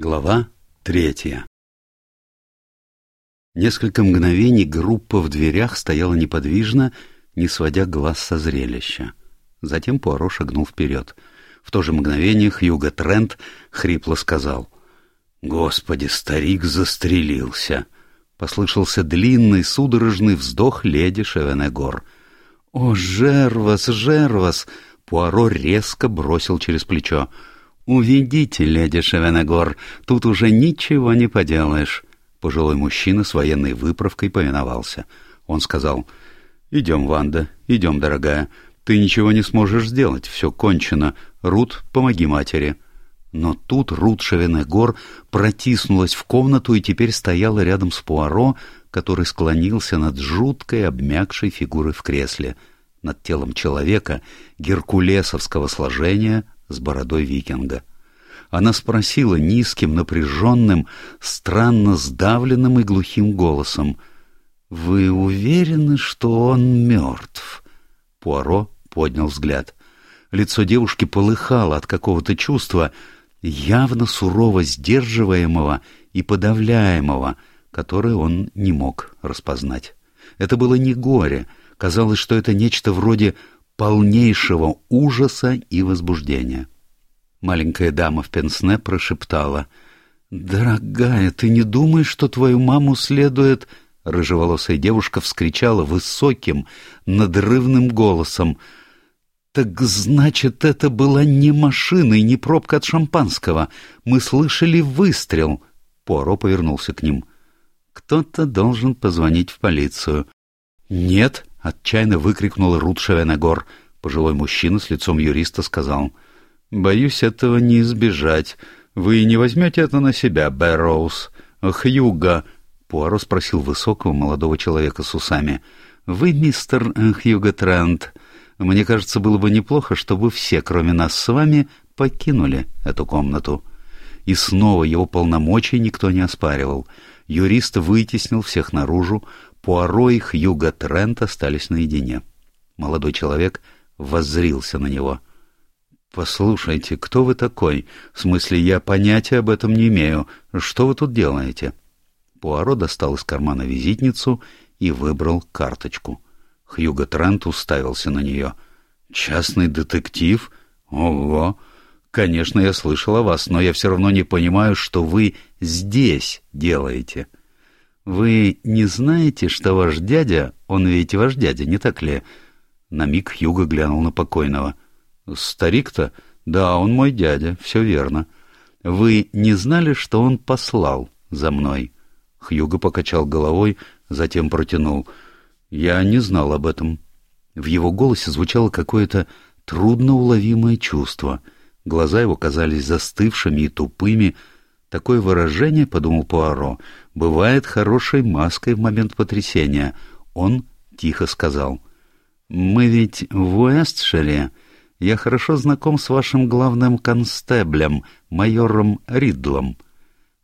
Глава третья Несколько мгновений группа в дверях стояла неподвижно, не сводя глаз со зрелища. Затем Пуаро шагнул вперед. В то же мгновение Хьюго Трент хрипло сказал «Господи, старик застрелился!» Послышался длинный судорожный вздох леди Шевенегор. «О, Жервас, Жервас!» Пуаро резко бросил через плечо. «Уведите, леди Шевенегор, тут уже ничего не поделаешь». Пожилой мужчина с военной выправкой повиновался. Он сказал, «Идем, Ванда, идем, дорогая. Ты ничего не сможешь сделать, все кончено. Рут, помоги матери». Но тут Рут Шевенегор протиснулась в комнату и теперь стояла рядом с Пуаро, который склонился над жуткой обмякшей фигурой в кресле, над телом человека геркулесовского сложения с бородой викинга. Она спросила низким, напряженным, странно сдавленным и глухим голосом. «Вы уверены, что он мертв?» Пуаро поднял взгляд. Лицо девушки полыхало от какого-то чувства, явно сурово сдерживаемого и подавляемого, которое он не мог распознать. Это было не горе, казалось, что это нечто вроде полнейшего ужаса и возбуждения. Маленькая дама в пенсне прошептала. «Дорогая, ты не думаешь, что твою маму следует...» Рыжеволосая девушка вскричала высоким, надрывным голосом. «Так значит, это была не машина и не пробка от шампанского. Мы слышали выстрел». Пуаро повернулся к ним. «Кто-то должен позвонить в полицию». «Нет!» — отчаянно выкрикнула Рут Шевенегор. Пожилой мужчина с лицом юриста сказал. «Боюсь, этого не избежать. Вы не возьмете это на себя, Бэрроуз. Хьюга...» Пуаро спросил высокого молодого человека с усами. «Вы мистер Хьюго Трент. Мне кажется, было бы неплохо, чтобы все, кроме нас с вами, покинули эту комнату». И снова его полномочий никто не оспаривал. Юрист вытеснил всех наружу, Пуаро и Хьюго Трент остались наедине. Молодой человек воззрился на него. «Послушайте, кто вы такой? В смысле, я понятия об этом не имею. Что вы тут делаете?» Пуаро достал из кармана визитницу и выбрал карточку. Хьюго Трент уставился на нее. «Частный детектив? Ого! Конечно, я слышал о вас, но я все равно не понимаю, что вы здесь делаете». «Вы не знаете, что ваш дядя, он ведь ваш дядя, не так ли?» На миг Хьюго глянул на покойного. «Старик-то? Да, он мой дядя, все верно. Вы не знали, что он послал за мной?» Хьюго покачал головой, затем протянул. «Я не знал об этом». В его голосе звучало какое-то трудноуловимое чувство. Глаза его казались застывшими и тупыми, Такое выражение, — подумал Пуаро, — бывает хорошей маской в момент потрясения. Он тихо сказал. — Мы ведь в Уэстшире. Я хорошо знаком с вашим главным констеблем, майором Ридлом.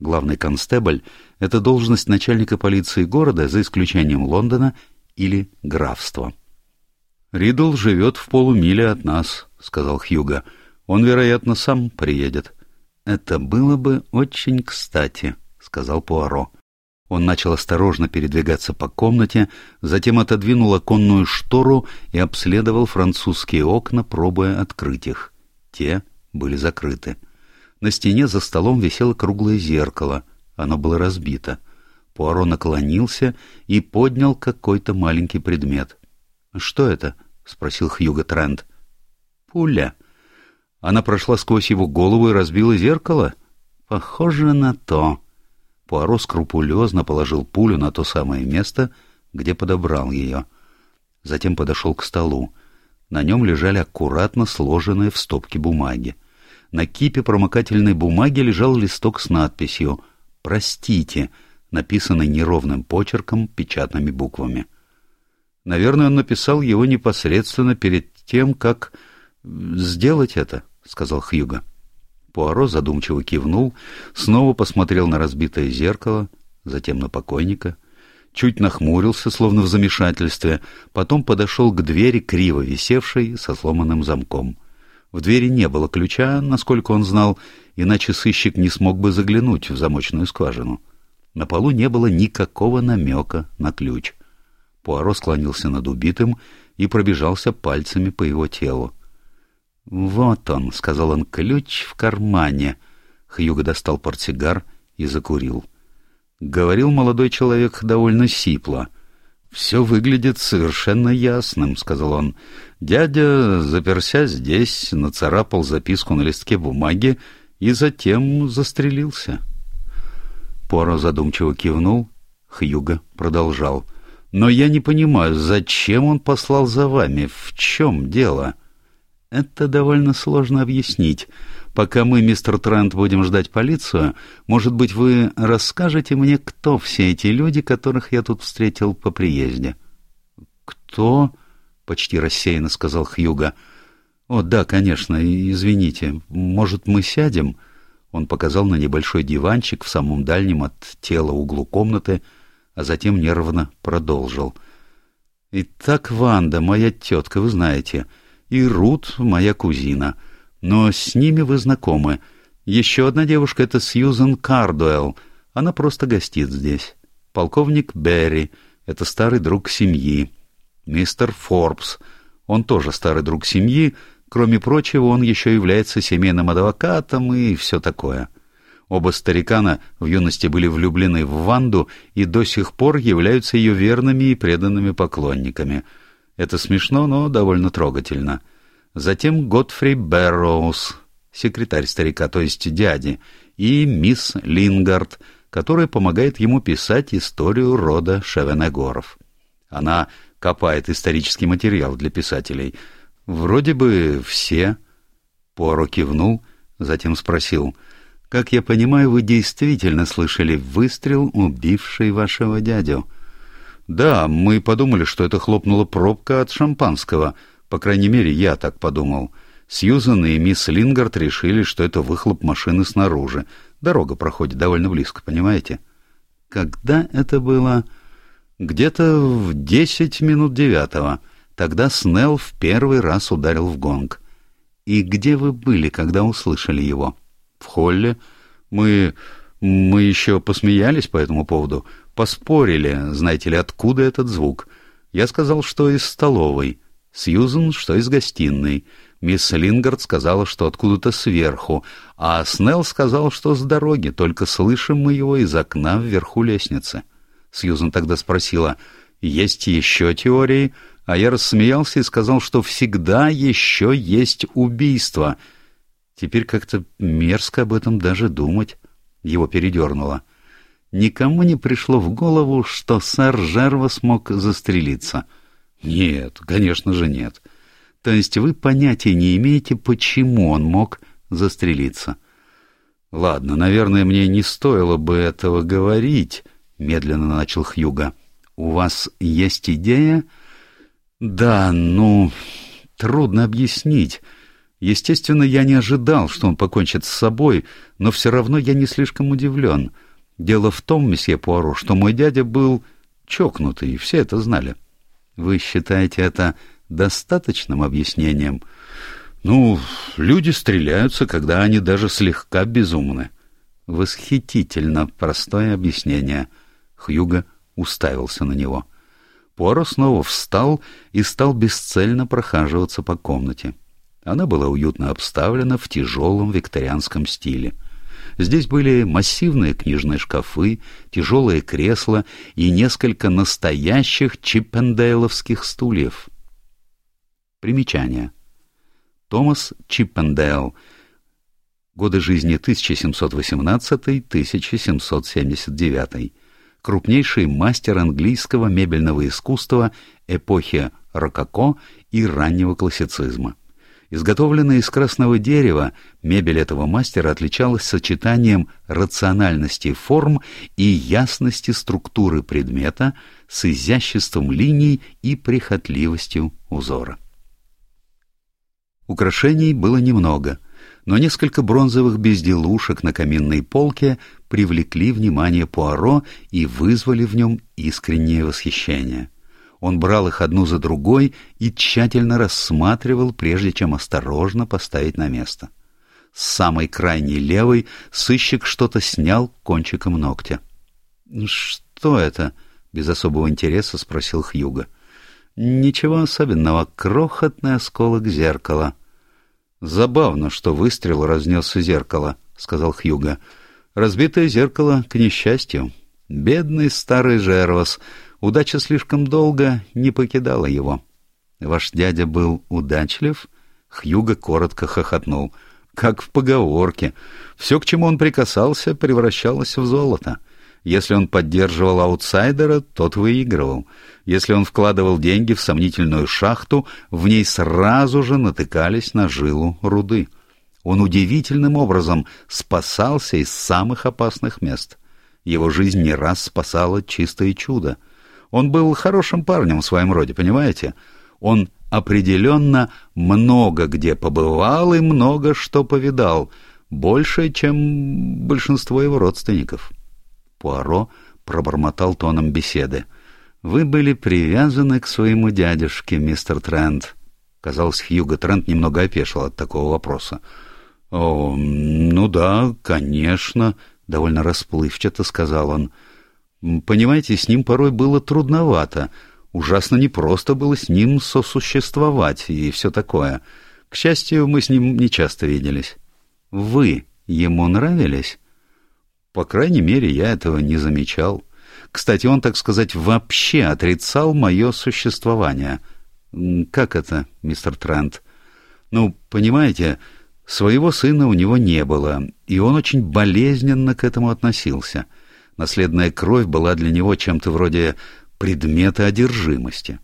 Главный констебль — это должность начальника полиции города, за исключением Лондона или графства. — Ридл живет в полумиле от нас, — сказал Хьюго. — Он, вероятно, сам приедет. — «Это было бы очень кстати», — сказал Пуаро. Он начал осторожно передвигаться по комнате, затем отодвинул оконную штору и обследовал французские окна, пробуя открыть их. Те были закрыты. На стене за столом висело круглое зеркало. Оно было разбито. Пуаро наклонился и поднял какой-то маленький предмет. «Что это?» — спросил Хьюго Трент. «Пуля», она прошла сквозь его голову и разбила зеркало? Похоже на то. Пуаро скрупулезно положил пулю на то самое место, где подобрал ее. Затем подошел к столу. На нем лежали аккуратно сложенные в стопки бумаги. На кипе промокательной бумаги лежал листок с надписью «Простите», написанный неровным почерком печатными буквами. Наверное, он написал его непосредственно перед тем, как сделать это. — сказал Хьюго. Пуаро задумчиво кивнул, снова посмотрел на разбитое зеркало, затем на покойника, чуть нахмурился, словно в замешательстве, потом подошел к двери, криво висевшей, со сломанным замком. В двери не было ключа, насколько он знал, иначе сыщик не смог бы заглянуть в замочную скважину. На полу не было никакого намека на ключ. Пуаро склонился над убитым и пробежался пальцами по его телу. «Вот он», — сказал он, — «ключ в кармане». Хьюго достал портсигар и закурил. Говорил молодой человек довольно сипло. «Все выглядит совершенно ясным», — сказал он. Дядя, заперся здесь, нацарапал записку на листке бумаги и затем застрелился. Поро задумчиво кивнул, Хьюго продолжал. «Но я не понимаю, зачем он послал за вами? В чем дело?» «Это довольно сложно объяснить. Пока мы, мистер Трент, будем ждать полицию, может быть, вы расскажете мне, кто все эти люди, которых я тут встретил по приезде?» «Кто?» — почти рассеянно сказал Хьюга. «О, да, конечно, извините. Может, мы сядем?» Он показал на небольшой диванчик в самом дальнем от тела углу комнаты, а затем нервно продолжил. «Итак, Ванда, моя тетка, вы знаете, и Рут, моя кузина, но с ними вы знакомы. Еще одна девушка — это Сьюзен Кардуэлл, она просто гостит здесь. Полковник Берри — это старый друг семьи. Мистер Форбс, он тоже старый друг семьи, Кроме прочего, он еще является семейным адвокатом и все такое. Оба старикана в юности были влюблены в Ванду и до сих пор являются ее верными и преданными поклонниками. Это смешно, но довольно трогательно. Затем Готфри Бэрроуз, секретарь старика, то есть дяди, и мисс Лингард, которая помогает ему писать историю рода Шевенегоров. Она копает исторический материал для писателей — «Вроде бы все». Пуаро кивнул, затем спросил. «Как я понимаю, вы действительно слышали выстрел, убивший вашего дядю?» «Да, мы подумали, что это хлопнула пробка от шампанского. По крайней мере, я так подумал. Сьюзан и мисс Лингард решили, что это выхлоп машины снаружи. Дорога проходит довольно близко, понимаете?» «Когда это было?» «Где-то в десять минут девятого». Тогда Снелл в первый раз ударил в гонг. «И где вы были, когда услышали его?» «В холле. Мы... мы еще посмеялись по этому поводу. Поспорили, знаете ли, откуда этот звук. Я сказал, что из столовой. Сьюзен, что из гостиной. Мисс Лингард сказала, что откуда-то сверху, а Снелл сказал, что с дороги, только слышим мы его из окна вверху лестницы. Сьюзен тогда спросила, «Есть еще теории?» а я рассмеялся и сказал, что всегда еще есть убийство. Теперь как-то мерзко об этом даже думать. Его передернуло. Никому не пришло в голову, что сэр Жерва смог застрелиться. Нет, конечно же нет. То есть вы понятия не имеете, почему он мог застрелиться. Ладно, наверное, мне не стоило бы этого говорить, медленно начал Хьюга. У вас есть идея? — да, ну, трудно объяснить. Естественно, я не ожидал, что он покончит с собой, но все равно я не слишком удивлен. Дело в том, месье Пуаро, что мой дядя был чокнутый, и все это знали. Вы считаете это достаточным объяснением? Ну, люди стреляются, когда они даже слегка безумны. Восхитительно простое объяснение. Хьюго уставился на него. Пуаро снова встал и стал бесцельно прохаживаться по комнате. Она была уютно обставлена в тяжелом викторианском стиле. Здесь были массивные книжные шкафы, тяжелые кресла и несколько настоящих чиппендейловских стульев. Примечание. Томас Чиппендейл. Годы жизни 1718-1779 крупнейший мастер английского мебельного искусства эпохи рококо и раннего классицизма. Изготовленная из красного дерева, мебель этого мастера отличалась сочетанием рациональности форм и ясности структуры предмета с изяществом линий и прихотливостью узора. Украшений было немного — но несколько бронзовых безделушек на каминной полке привлекли внимание Пуаро и вызвали в нем искреннее восхищение. Он брал их одну за другой и тщательно рассматривал, прежде чем осторожно поставить на место. С самой крайней левой сыщик что-то снял кончиком ногтя. «Что это?» — без особого интереса спросил Хьюга. «Ничего особенного. Крохотный осколок зеркала». «Забавно, что выстрел разнес зеркало», — сказал Хьюга. «Разбитое зеркало к несчастью. Бедный старый Жервас. Удача слишком долго не покидала его». «Ваш дядя был удачлив?» Хьюга коротко хохотнул. «Как в поговорке. Все, к чему он прикасался, превращалось в золото. Если он поддерживал аутсайдера, тот выигрывал. Если он вкладывал деньги в сомнительную шахту, в ней сразу же натыкались на жилу руды. Он удивительным образом спасался из самых опасных мест. Его жизнь не раз спасала чистое чудо. Он был хорошим парнем в своем роде, понимаете? Он определенно много где побывал и много что повидал, больше, чем большинство его родственников. Пуаро пробормотал тоном беседы. «Вы были привязаны к своему дядюшке, мистер Трент». Казалось, Хьюго Трент немного опешил от такого вопроса. «О, ну да, конечно», — довольно расплывчато сказал он. «Понимаете, с ним порой было трудновато. Ужасно непросто было с ним сосуществовать и все такое. К счастью, мы с ним не часто виделись. Вы ему нравились?» По крайней мере, я этого не замечал. Кстати, он, так сказать, вообще отрицал мое существование. Как это, мистер Трент? Ну, понимаете, своего сына у него не было, и он очень болезненно к этому относился. Наследная кровь была для него чем-то вроде предмета одержимости.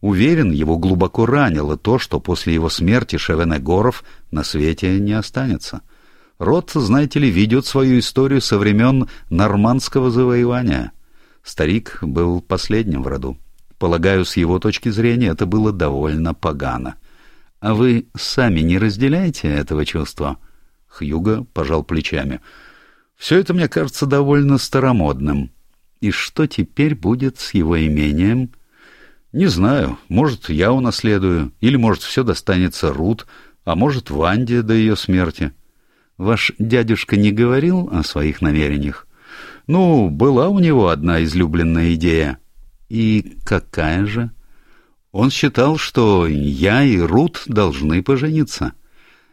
Уверен, его глубоко ранило то, что после его смерти Шевенегоров на свете не останется. Род, знаете ли, ведет свою историю со времен нормандского завоевания. Старик был последним в роду. Полагаю, с его точки зрения это было довольно погано. А вы сами не разделяете этого чувства? Хьюго пожал плечами. Все это мне кажется довольно старомодным. И что теперь будет с его имением? Не знаю. Может, я унаследую, или, может, все достанется Рут, а может, Ванде до ее смерти. Ваш дядюшка не говорил о своих намерениях? Ну, была у него одна излюбленная идея. И какая же? Он считал, что я и Рут должны пожениться.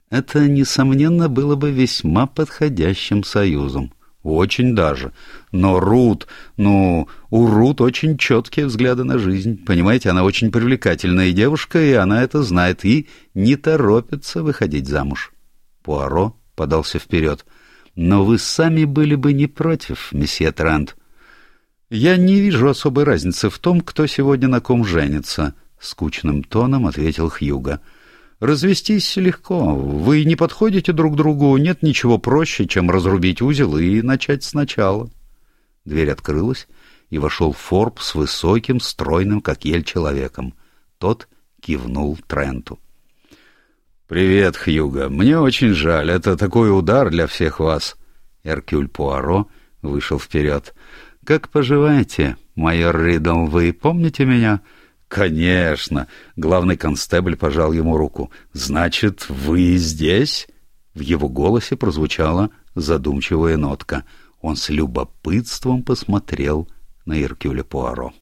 Это, несомненно, было бы весьма подходящим союзом. Очень даже. Но Рут, ну, у Рут очень четкие взгляды на жизнь. Понимаете, она очень привлекательная девушка, и она это знает, и не торопится выходить замуж. Пуаро подался вперед. «Но вы сами были бы не против, месье Трант». «Я не вижу особой разницы в том, кто сегодня на ком женится», — скучным тоном ответил Хьюга. «Развестись легко. Вы не подходите друг другу, нет ничего проще, чем разрубить узел и начать сначала». Дверь открылась, и вошел Форб с высоким, стройным, как ель, человеком. Тот кивнул Тренту. «Привет, Хьюго. Мне очень жаль. Это такой удар для всех вас». Эркюль Пуаро вышел вперед. «Как поживаете, майор Ридл? Вы помните меня?» «Конечно!» — главный констебль пожал ему руку. «Значит, вы здесь?» В его голосе прозвучала задумчивая нотка. Он с любопытством посмотрел на Иркюля Пуаро.